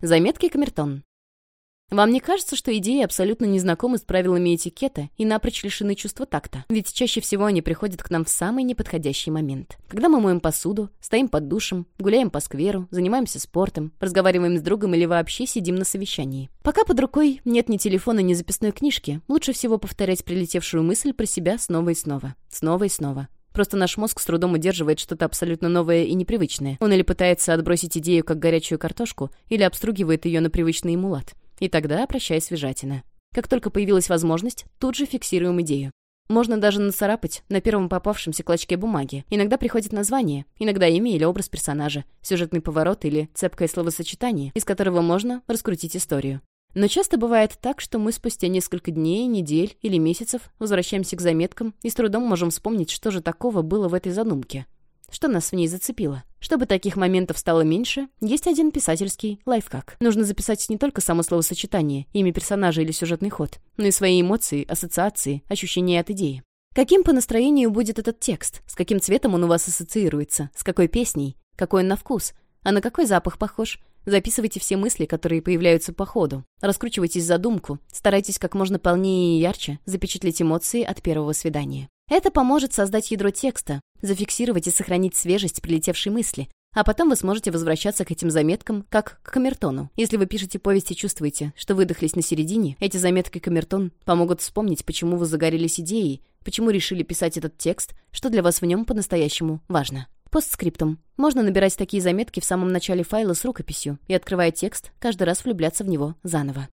Заметки камертон. Вам не кажется, что идеи абсолютно не знакомы с правилами этикета и напрочь лишены чувства такта? Ведь чаще всего они приходят к нам в самый неподходящий момент. Когда мы моем посуду, стоим под душем, гуляем по скверу, занимаемся спортом, разговариваем с другом или вообще сидим на совещании. Пока под рукой нет ни телефона, ни записной книжки, лучше всего повторять прилетевшую мысль про себя снова и снова. Снова и снова. Просто наш мозг с трудом удерживает что-то абсолютно новое и непривычное. Он или пытается отбросить идею как горячую картошку, или обстругивает ее на привычный ему лад. И тогда прощай свежатина. Как только появилась возможность, тут же фиксируем идею. Можно даже нацарапать на первом попавшемся клочке бумаги. Иногда приходит название, иногда имя или образ персонажа, сюжетный поворот или цепкое словосочетание, из которого можно раскрутить историю. Но часто бывает так, что мы спустя несколько дней, недель или месяцев возвращаемся к заметкам и с трудом можем вспомнить, что же такого было в этой задумке. Что нас в ней зацепило? Чтобы таких моментов стало меньше, есть один писательский лайфхак. Нужно записать не только само словосочетание, имя персонажа или сюжетный ход, но и свои эмоции, ассоциации, ощущения от идеи. Каким по настроению будет этот текст? С каким цветом он у вас ассоциируется? С какой песней? Какой он на вкус? А на какой запах похож? Записывайте все мысли, которые появляются по ходу. Раскручивайтесь задумку. Старайтесь как можно полнее и ярче запечатлеть эмоции от первого свидания. Это поможет создать ядро текста, зафиксировать и сохранить свежесть прилетевшей мысли, а потом вы сможете возвращаться к этим заметкам, как к камертону. Если вы пишете повесть и чувствуете, что выдохлись на середине, эти заметки камертон помогут вспомнить, почему вы загорелись идеей, почему решили писать этот текст, что для вас в нем по-настоящему важно. Постскриптум. Можно набирать такие заметки в самом начале файла с рукописью и, открывая текст, каждый раз влюбляться в него заново.